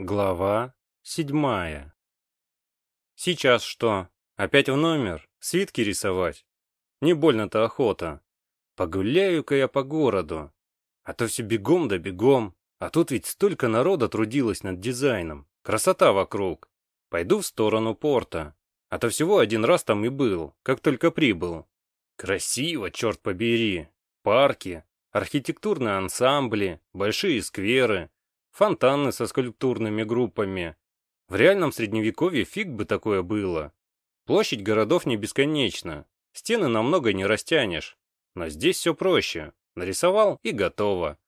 Глава седьмая. Сейчас что? Опять в номер? Свитки рисовать? Не больно-то охота. Погуляю-ка я по городу. А то все бегом да бегом. А тут ведь столько народа трудилось над дизайном. Красота вокруг. Пойду в сторону порта. А то всего один раз там и был, как только прибыл. Красиво, черт побери. Парки, архитектурные ансамбли, большие скверы, фонтаны со скульптурными группами. В реальном средневековье фиг бы такое было. Площадь городов не бесконечна, стены намного не растянешь. Но здесь все проще. Нарисовал и готово.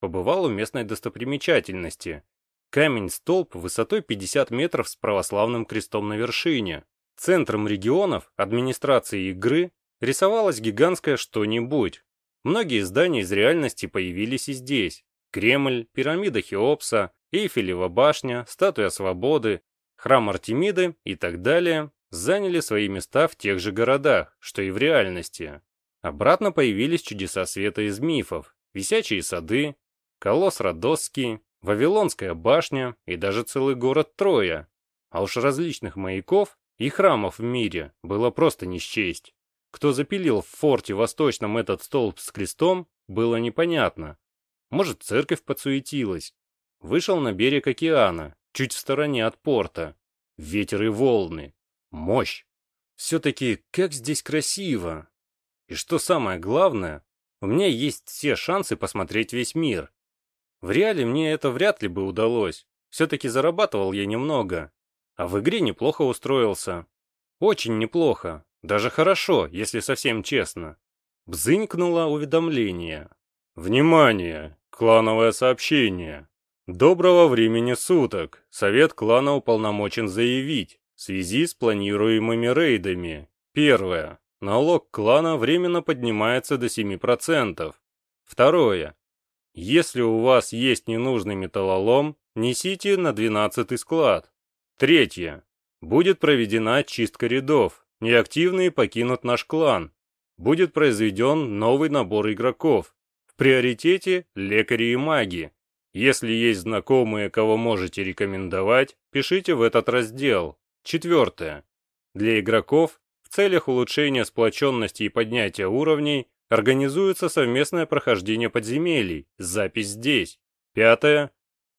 Побывал у местной достопримечательности. Камень-столб высотой 50 метров с православным крестом на вершине. Центром регионов, администрации игры, рисовалось гигантское что-нибудь. Многие здания из реальности появились и здесь. Кремль, пирамида Хеопса, Эйфелева башня, статуя свободы, храм Артемиды и так далее заняли свои места в тех же городах, что и в реальности. Обратно появились чудеса света из мифов, висячие сады, колосс Родосский, Вавилонская башня и даже целый город Троя. А уж различных маяков и храмов в мире было просто не счесть. Кто запилил в форте Восточном этот столб с крестом, было непонятно, может, церковь подсуетилась. Вышел на берег океана, чуть в стороне от порта. Ветер и волны. Мощь. Все-таки как здесь красиво. И что самое главное, у меня есть все шансы посмотреть весь мир. В реале мне это вряд ли бы удалось. Все-таки зарабатывал я немного. А в игре неплохо устроился. Очень неплохо. Даже хорошо, если совсем честно. Бзынькнуло уведомление. Внимание! Клановое сообщение. Доброго времени суток. Совет клана уполномочен заявить в связи с планируемыми рейдами. Первое. Налог клана временно поднимается до 7%. Второе. Если у вас есть ненужный металлолом, несите на 12 склад. Третье. Будет проведена чистка рядов. Неактивные покинут наш клан. Будет произведен новый набор игроков приоритете лекари и маги. Если есть знакомые, кого можете рекомендовать, пишите в этот раздел. Четвертое. Для игроков в целях улучшения сплоченности и поднятия уровней организуется совместное прохождение подземелий, запись здесь. Пятое.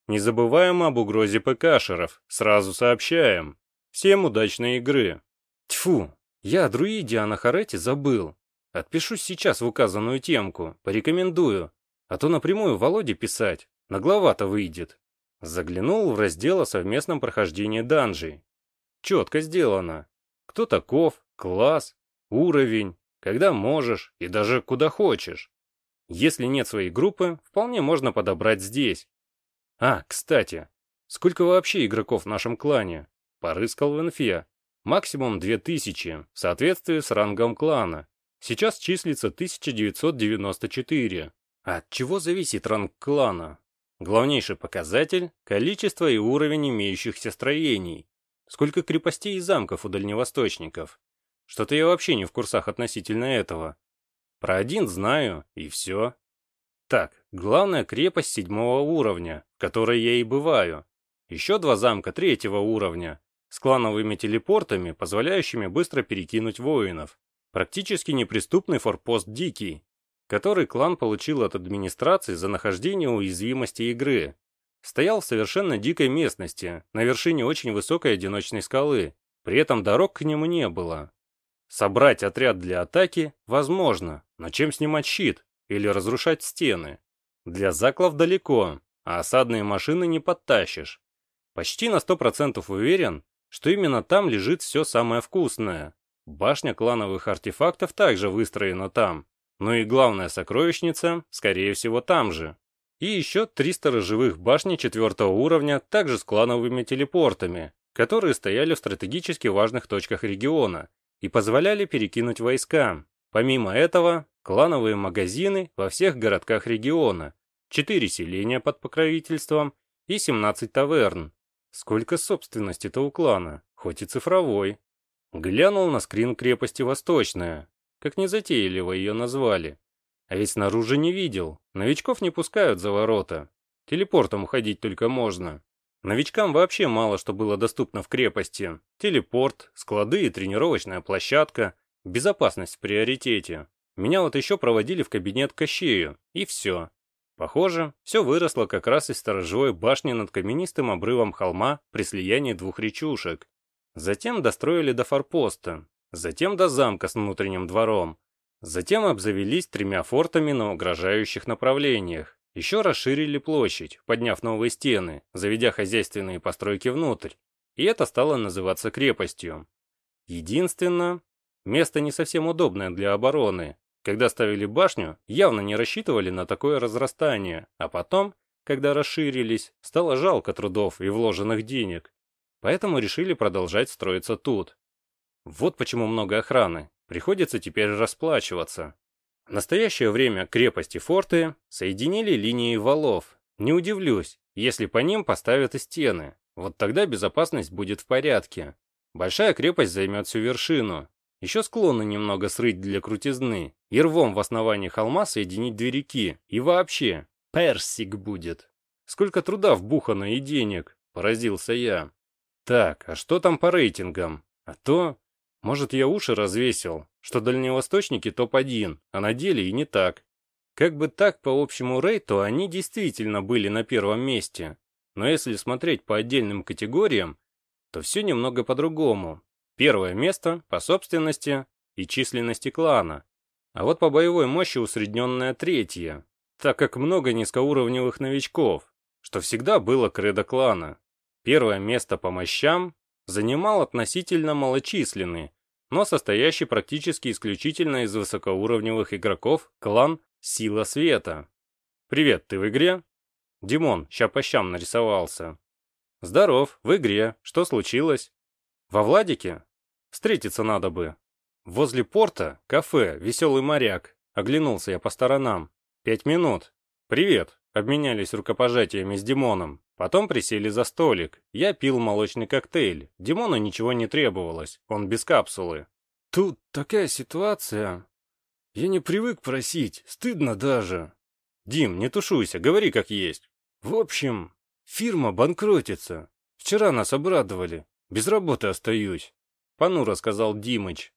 Не забываем об угрозе ПКшеров, сразу сообщаем. Всем удачной игры. Тьфу, я о друиде Анахарете забыл. Отпишусь сейчас в указанную темку, порекомендую. А то напрямую Володе писать, нагловато выйдет. Заглянул в раздел о совместном прохождении данжей. Четко сделано. Кто таков, класс, уровень, когда можешь и даже куда хочешь. Если нет своей группы, вполне можно подобрать здесь. А, кстати, сколько вообще игроков в нашем клане? Порыскал в инфе. Максимум 2000, в соответствии с рангом клана. Сейчас числится 1994. А от чего зависит ранг клана? Главнейший показатель – количество и уровень имеющихся строений. Сколько крепостей и замков у дальневосточников. Что-то я вообще не в курсах относительно этого. Про один знаю, и все. Так, главная крепость седьмого уровня, в которой я и бываю. Еще два замка третьего уровня, с клановыми телепортами, позволяющими быстро перекинуть воинов. Практически неприступный форпост Дикий, который клан получил от администрации за нахождение уязвимости игры. Стоял в совершенно дикой местности, на вершине очень высокой одиночной скалы, при этом дорог к нему не было. Собрать отряд для атаки возможно, но чем снимать щит или разрушать стены? Для заклов далеко, а осадные машины не подтащишь. Почти на 100% уверен, что именно там лежит все самое вкусное. Башня клановых артефактов также выстроена там. Ну и главная сокровищница, скорее всего, там же. И еще три сторожевых башни четвертого уровня, также с клановыми телепортами, которые стояли в стратегически важных точках региона и позволяли перекинуть войска. Помимо этого, клановые магазины во всех городках региона, 4 селения под покровительством и 17 таверн. Сколько собственности-то у клана, хоть и цифровой. Глянул на скрин крепости Восточная, как незатейливо ее назвали. А ведь снаружи не видел, новичков не пускают за ворота. Телепортом уходить только можно. Новичкам вообще мало что было доступно в крепости. Телепорт, склады и тренировочная площадка. Безопасность в приоритете. Меня вот еще проводили в кабинет Кощею. И все. Похоже, все выросло как раз из сторожевой башни над каменистым обрывом холма при слиянии двух речушек. Затем достроили до форпоста. Затем до замка с внутренним двором. Затем обзавелись тремя фортами на угрожающих направлениях. Еще расширили площадь, подняв новые стены, заведя хозяйственные постройки внутрь. И это стало называться крепостью. Единственно, место не совсем удобное для обороны. Когда ставили башню, явно не рассчитывали на такое разрастание, а потом, когда расширились, стало жалко трудов и вложенных денег. Поэтому решили продолжать строиться тут. Вот почему много охраны. Приходится теперь расплачиваться. В настоящее время крепости форты соединили линии валов. Не удивлюсь, если по ним поставят и стены. Вот тогда безопасность будет в порядке. Большая крепость займет всю вершину. Еще склоны немного срыть для крутизны. И рвом в основании холма соединить две реки. И вообще, персик будет. Сколько труда вбухано и денег, поразился я. Так, а что там по рейтингам? А то может, я уши развесил, что дальневосточники топ-1, а на деле и не так. Как бы так по общему рейту они действительно были на первом месте. Но если смотреть по отдельным категориям, то все немного по-другому. Первое место по собственности и численности клана. А вот по боевой мощи усредненное третье, так как много низкоуровневых новичков, что всегда было кредо клана. Первое место по мощам занимал относительно малочисленный, но состоящий практически исключительно из высокоуровневых игроков клан Сила Света. «Привет, ты в игре?» Димон, ща по щам нарисовался. «Здоров, в игре. Что случилось?» «Во Владике?» «Встретиться надо бы». «Возле порта, кафе, веселый моряк». Оглянулся я по сторонам. «Пять минут». «Привет». Обменялись рукопожатиями с Димоном. Потом присели за столик. Я пил молочный коктейль. Димону ничего не требовалось, он без капсулы. Тут такая ситуация. Я не привык просить, стыдно даже. Дим, не тушуйся, говори как есть. В общем, фирма банкротится. Вчера нас обрадовали. Без работы остаюсь. Понуро сказал Димыч.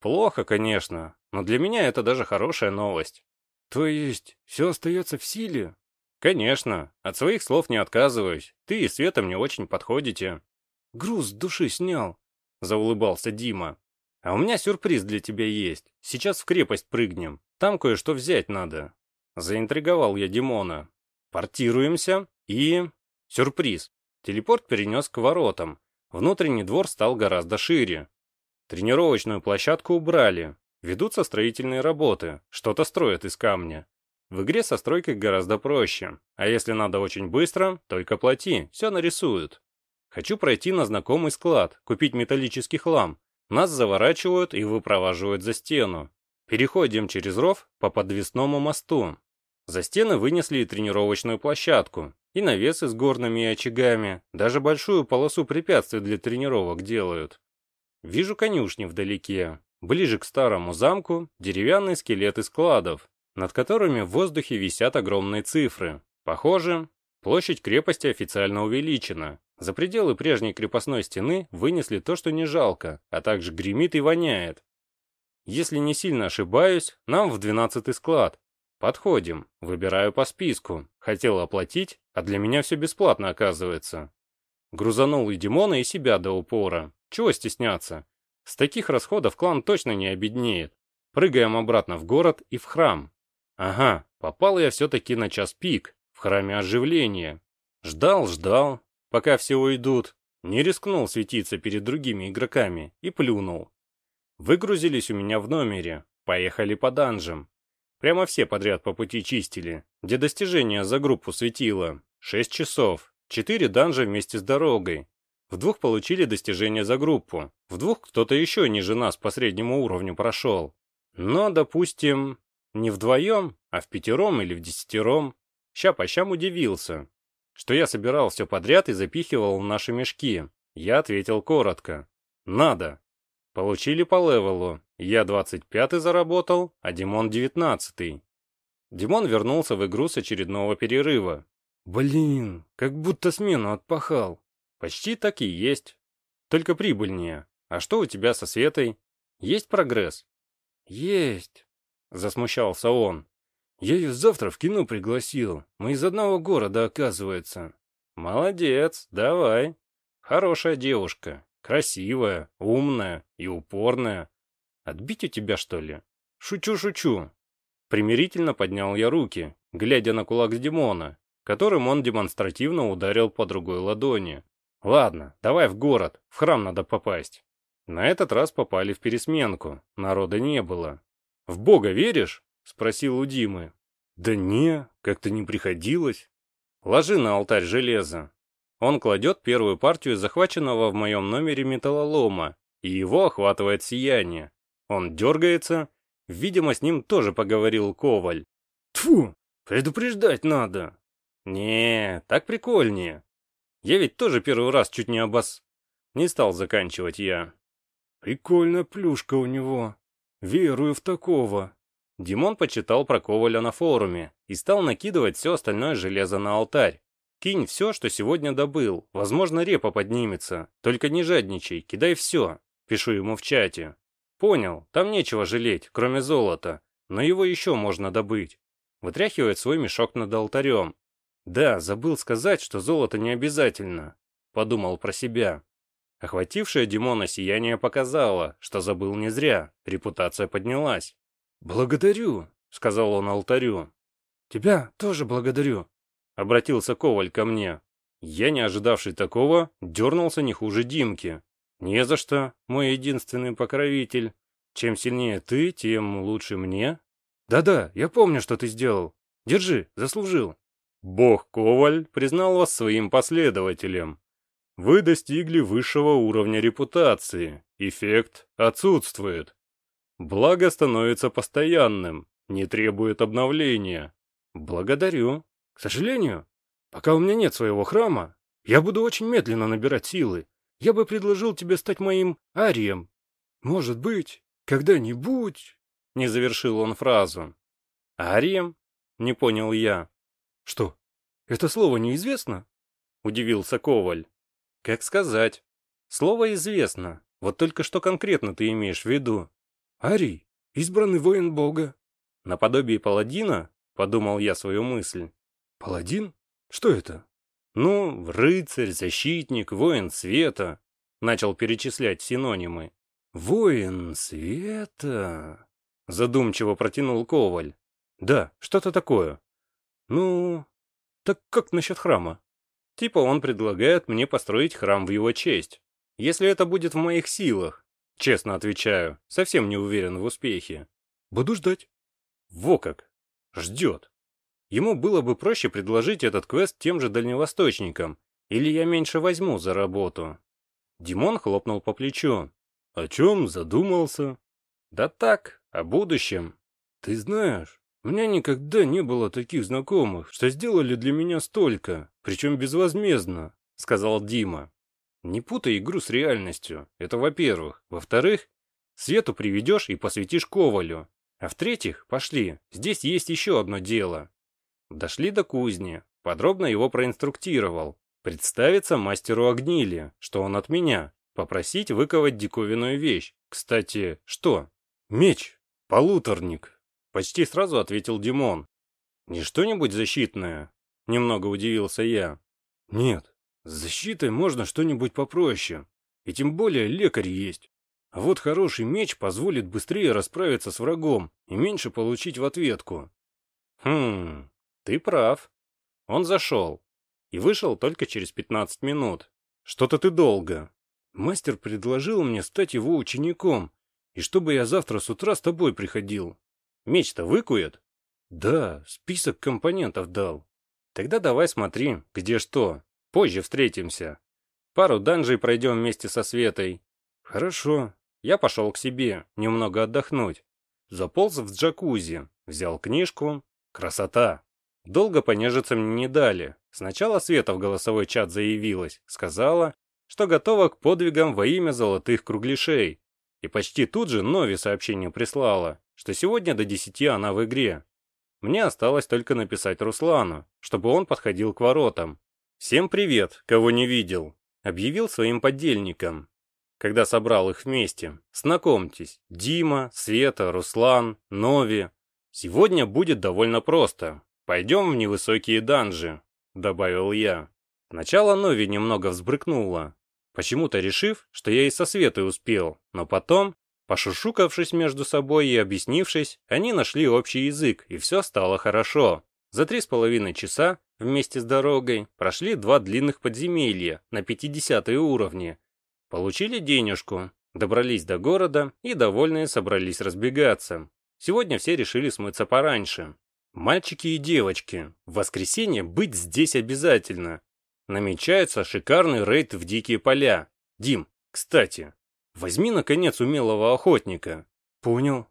Плохо, конечно, но для меня это даже хорошая новость. То есть, все остается в силе? «Конечно. От своих слов не отказываюсь. Ты и Света мне очень подходите». «Груз с души снял», — заулыбался Дима. «А у меня сюрприз для тебя есть. Сейчас в крепость прыгнем. Там кое-что взять надо». Заинтриговал я Димона. «Портируемся и...» Сюрприз. Телепорт перенес к воротам. Внутренний двор стал гораздо шире. Тренировочную площадку убрали. Ведутся строительные работы. Что-то строят из камня. В игре со стройкой гораздо проще, а если надо очень быстро, только плати, все нарисуют. Хочу пройти на знакомый склад, купить металлический хлам. Нас заворачивают и выпроваживают за стену. Переходим через ров по подвесному мосту. За стены вынесли и тренировочную площадку, и навесы с горными очагами, даже большую полосу препятствий для тренировок делают. Вижу конюшни вдалеке. Ближе к старому замку деревянные скелеты складов, над которыми в воздухе висят огромные цифры. Похоже, площадь крепости официально увеличена. За пределы прежней крепостной стены вынесли то, что не жалко, а также гремит и воняет. Если не сильно ошибаюсь, нам в двенадцатый склад. Подходим, выбираю по списку. Хотел оплатить, а для меня все бесплатно оказывается. Грузанул и Димона, и себя до упора. Чего стесняться? С таких расходов клан точно не обеднеет. Прыгаем обратно в город и в храм. Ага, попал я все-таки на час пик, в храме оживления. Ждал, ждал, пока все уйдут. Не рискнул светиться перед другими игроками и плюнул. Выгрузились у меня в номере, поехали по данжам. Прямо все подряд по пути чистили, где достижения за группу светило. Шесть часов, четыре данжа вместе с дорогой. В двух получили достижения за группу, в двух кто-то еще ниже нас по среднему уровню прошел. Но, допустим, не вдвоем, а в пятером или в десятером. Ща по щам удивился, что я собирал все подряд и запихивал в наши мешки. Я ответил коротко. Надо. Получили по левелу. Я 25-й заработал, а Димон 19-й. Димон вернулся в игру с очередного перерыва. Блин, как будто смену отпахал. Почти так и есть. Только прибыльнее. А что у тебя со Светой? Есть прогресс? Есть. Засмущался он. Я ее завтра в кино пригласил. Мы из одного города, оказывается. Молодец, давай. Хорошая девушка. Красивая, умная и упорная. Отбить у тебя, что ли? Шучу-шучу. Примирительно поднял я руки, глядя на кулак Димона, которым он демонстративно ударил по другой ладони. Ладно, давай в город, в храм надо попасть. На этот раз попали в пересменку, народа не было. «В Бога веришь?» — спросил у Димы. «Да не, как-то не приходилось». «Ложи на алтарь железо». Он кладет первую партию захваченного в моем номере металлолома, и его охватывает сияние. Он дергается, видимо, с ним тоже поговорил Коваль. Тфу, предупреждать надо. Не, так прикольнее. Я ведь тоже первый раз чуть не обос... Не стал заканчивать я. Прикольная плюшка у него. Верую в такого. Димон почитал про Коваля на форуме и стал накидывать все остальное железо на алтарь. Кинь все, что сегодня добыл. Возможно, репа поднимется. Только не жадничай, кидай все. Пишу ему в чате. Понял, там нечего жалеть, кроме золота. Но его еще можно добыть. Вытряхивает свой мешок над алтарем. Да, забыл сказать, что золото не обязательно. Подумал про себя. Охватившее Димона сияние показало, что забыл не зря, репутация поднялась. «Благодарю», — сказал он алтарю. «Тебя тоже благодарю», — обратился Коваль ко мне. Я, не ожидавший такого, дернулся не хуже Димки. «Не за что, мой единственный покровитель. Чем сильнее ты, тем лучше мне». «Да-да, я помню, что ты сделал. Держи, заслужил». Бог Коваль признал вас своим последователем. Вы достигли высшего уровня репутации. Эффект отсутствует. Благо становится постоянным, не требует обновления. Благодарю. К сожалению, пока у меня нет своего храма, я буду очень медленно набирать силы. Я бы предложил тебе стать моим арием. Может быть, когда-нибудь...» Не завершил он фразу. «Арием?» — не понял я. «Что, это слово неизвестно?» — удивился Коваль. «Как сказать? Слово известно. Вот только что конкретно ты имеешь в виду?» «Арий, избранный воин бога». «Наподобие паладина?» — подумал я свою мысль. «Паладин? Что это?» «Ну, рыцарь, защитник, воин света», — начал перечислять синонимы. «Воин света», — задумчиво протянул Коваль. «Да, что-то такое. Ну, так как насчет храма?» Типа он предлагает мне построить храм в его честь. Если это будет в моих силах. Честно отвечаю, совсем не уверен в успехе. Буду ждать. Во как. Ждет. Ему было бы проще предложить этот квест тем же дальневосточникам, или я меньше возьму за работу. Димон хлопнул по плечу. О чем задумался? Да так, о будущем. Ты знаешь, у меня никогда не было таких знакомых, что сделали для меня столько, причем безвозмездно, сказал Дима. Не путай игру с реальностью, это во-первых. Во-вторых, Свету приведешь и посвятишь Ковалю. А в-третьих, пошли, здесь есть еще одно дело. Дошли до кузни, подробно его проинструктировал. Представиться мастеру огнили, что он от меня. Попросить выковать диковинную вещь. Кстати, что? Меч. Полуторник. Почти сразу ответил Димон. Не что-нибудь защитное? Немного удивился я. Нет, с защитой можно что-нибудь попроще. И тем более лекарь есть. А вот хороший меч позволит быстрее расправиться с врагом и меньше получить в ответку. Хм, ты прав. Он зашел. И вышел только через 15 минут. Что-то ты долго. Мастер предложил мне стать его учеником, и чтобы я завтра с утра с тобой приходил. Меч-то выкует? Да, список компонентов дал. Тогда давай смотри, где что. Позже встретимся. Пару данжей пройдем вместе со Светой. Хорошо. Я пошел к себе, немного отдохнуть. Заполз в джакузи, взял книжку. Красота. Долго понежиться мне не дали. Сначала Света в голосовой чат заявилась, сказала, что готова к подвигам во имя золотых кругляшей. И почти тут же Нови сообщение прислала, что сегодня до десяти она в игре. Мне осталось только написать Руслану, чтобы он подходил к воротам. «Всем привет, кого не видел», — объявил своим подельникам. Когда собрал их вместе. Знакомьтесь, Дима, Света, Руслан, Нови. Сегодня будет довольно просто. Пойдем в невысокие данжи, добавил я. Сначала Нови немного взбрыкнула, почему-то решив, что я и со Светой успел, но потом, пошушукавшись между собой и объяснившись, они нашли общий язык, и все стало хорошо. За три с половиной часа вместе с дорогой прошли два длинных подземелья на 50 уровне. Получили денежку, добрались до города и довольные собрались разбегаться. Сегодня все решили смыться пораньше. Мальчики и девочки, в воскресенье быть здесь обязательно. Намечается шикарный рейд в дикие поля. Дим, кстати, возьми, наконец, умелого охотника. Понял.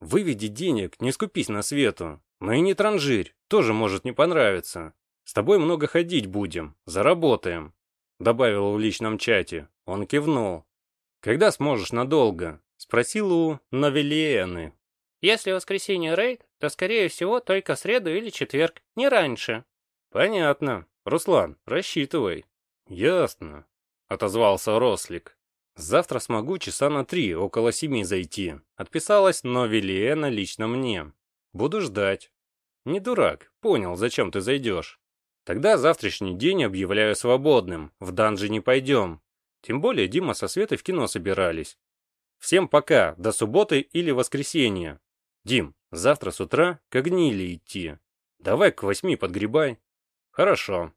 Выведи денег, не скупись на свету. Но и не транжирь, тоже может не понравиться. С тобой много ходить будем, заработаем. Добавил в личном чате. Он кивнул. Когда сможешь надолго? Спросил у Навелиены. Если воскресенье рейд, то скорее всего только среду или четверг, не раньше. Понятно. «Руслан, рассчитывай». «Ясно», — отозвался Рослик. «Завтра смогу часа на три, около семи зайти». Отписалась Новелиена лично мне. «Буду ждать». «Не дурак, понял, зачем ты зайдешь». «Тогда завтрашний день объявляю свободным, в данжи не пойдем. Тем более Дима со Светой в кино собирались. Всем пока, до субботы или воскресенья. Дим, завтра с утра к гнили идти. Давай к восьми подгребай». «Хорошо»,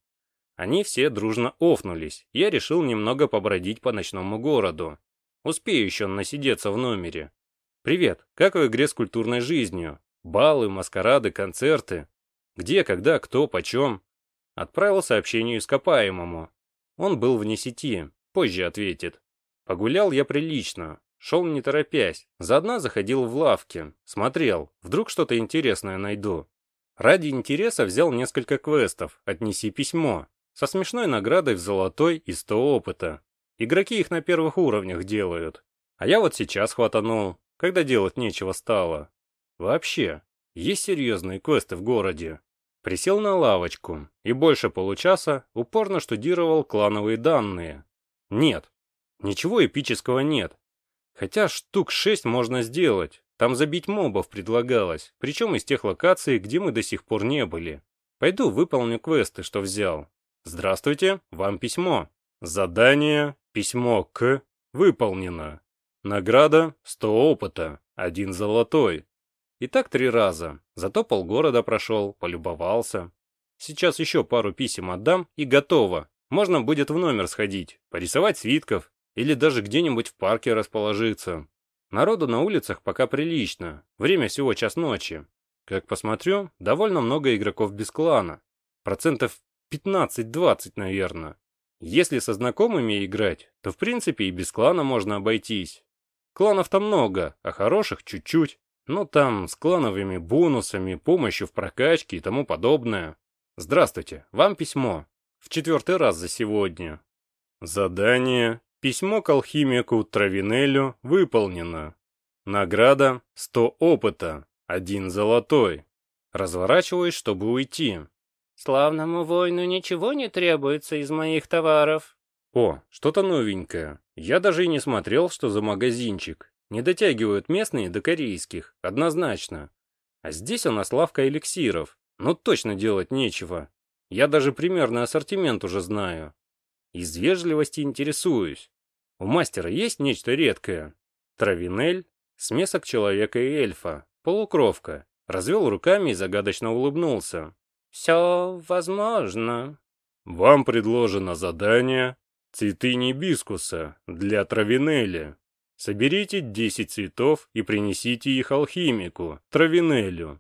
они все дружно офнулись. Я решил немного побродить по ночному городу. Успею еще насидеться в номере. Привет, как в игре с культурной жизнью? Балы, маскарады, концерты. Где, когда, кто, почем? Отправил сообщение ископаемому. Он был вне сети, позже ответит. Погулял я прилично, шел не торопясь. Заодно заходил в лавки, смотрел, вдруг что-то интересное найду. Ради интереса взял несколько квестов «Отнеси письмо», со смешной наградой в золотой и 100 опыта. Игроки их на первых уровнях делают. А я вот сейчас хватанул, когда делать нечего стало. Вообще, есть серьезные квесты в городе. Присел на лавочку и больше получаса упорно штудировал клановые данные. Нет, ничего эпического нет. Хотя штук шесть можно сделать. Там забить мобов предлагалось, причем из тех локаций, где мы до сих пор не были. Пойду выполню квесты, что взял. Здравствуйте, вам письмо. Задание «Письмо к» выполнено. Награда 100 опыта, один золотой. И так три раза. Зато полгорода прошел, полюбовался. Сейчас еще пару писем отдам и готово. Можно будет в номер сходить, порисовать свитков или даже где-нибудь в парке расположиться. Народу на улицах пока прилично, время всего час ночи. Как посмотрю, довольно много игроков без клана. Процентов 15-20, наверное. Если со знакомыми играть, то в принципе и без клана можно обойтись. Кланов-то много, а хороших чуть-чуть. Но там с клановыми бонусами, помощью в прокачке и тому подобное. Здравствуйте, вам письмо. В четвертый раз за сегодня. Задание. Письмо к алхимику Травинелю выполнено. Награда 100 опыта, один золотой. Разворачиваюсь, чтобы уйти. Славному воину ничего не требуется из моих товаров. О, что-то новенькое. Я даже и не смотрел, что за магазинчик. Не дотягивают местные до корейских, однозначно. А здесь у нас лавка эликсиров. Ну точно делать нечего. Я даже примерный ассортимент уже знаю. Из вежливости интересуюсь. У мастера есть нечто редкое? Травинель, смесок человека и эльфа, полукровка. Развел руками и загадочно улыбнулся. «Все возможно». «Вам предложено задание «Цветы небискуса» для Травинеля. Соберите 10 цветов и принесите их алхимику, Травинелю.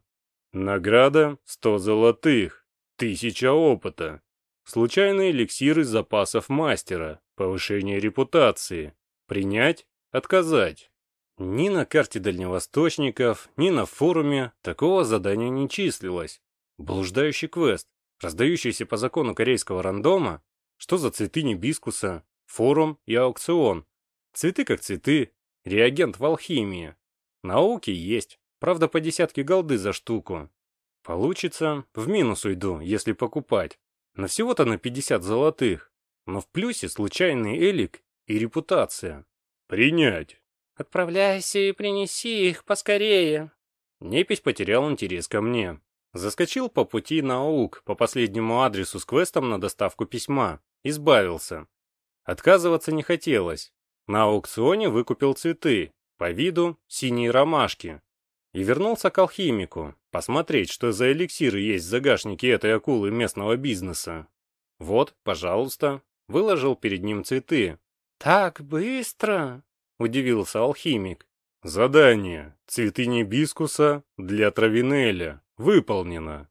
Награда 100 золотых, 1000 опыта. Случайный эликсир из запасов мастера, повышение репутации. Принять, отказать. Ни на карте дальневосточников, ни на форуме такого задания не числилось. Блуждающий квест, раздающийся по закону корейского рандома, что за цветы небискуса, форум и аукцион. Цветы как цветы, реагент в алхимии. Науки есть, правда по десятке голды за штуку. Получится, в минус уйду, если покупать. Но всего-то на 50 золотых. Но в плюсе случайный элик и репутация. Принять. Отправляйся и принеси их поскорее. Непись потерял интерес ко мне. Заскочил по пути на АУК по последнему адресу с квестом на доставку письма. Избавился. Отказываться не хотелось. На аукционе выкупил цветы, по виду синие ромашки. И вернулся к алхимику, посмотреть, что за эликсиры есть в загашнике этой акулы местного бизнеса. Вот, пожалуйста, выложил перед ним цветы. «Так быстро?» — удивился алхимик. «Задание. Цветы небискуса для Травинеля. Выполнено.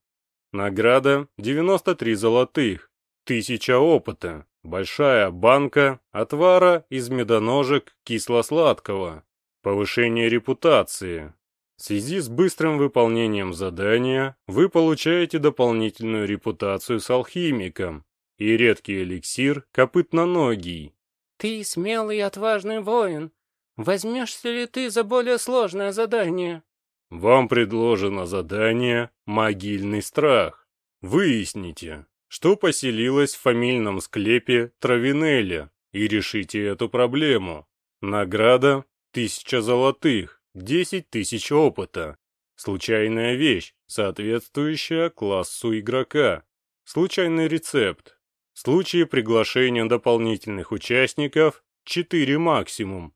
Награда 93 золотых. Тысяча опыта. Большая банка отвара из медоножек кисло-сладкого. Повышение репутации. В связи с быстрым выполнением задания вы получаете дополнительную репутацию с алхимиком и редкий эликсир копытноногий. «Ты смелый и отважный воин. Возьмешься ли ты за более сложное задание?» «Вам предложено задание «Могильный страх». Выясните, что поселилось в фамильном склепе Травинеля, и решите эту проблему. Награда – тысяча золотых, десять тысяч опыта. Случайная вещь, соответствующая классу игрока. Случайный рецепт. В случае приглашения дополнительных участников – 4 максимум.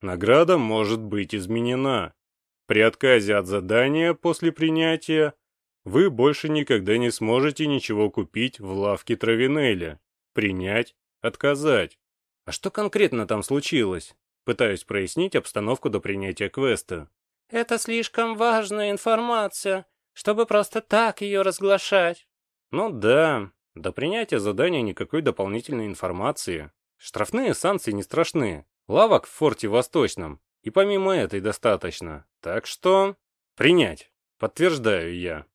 Награда может быть изменена. При отказе от задания после принятия вы больше никогда не сможете ничего купить в лавке Травинеля. Принять, отказать. А что конкретно там случилось? Пытаюсь прояснить обстановку до принятия квеста. Это слишком важная информация, чтобы просто так ее разглашать. Ну да, до принятия задания никакой дополнительной информации. Штрафные санкции не страшны. Лавок в форте Восточном. И помимо этой достаточно. Так что... Принять. Подтверждаю я.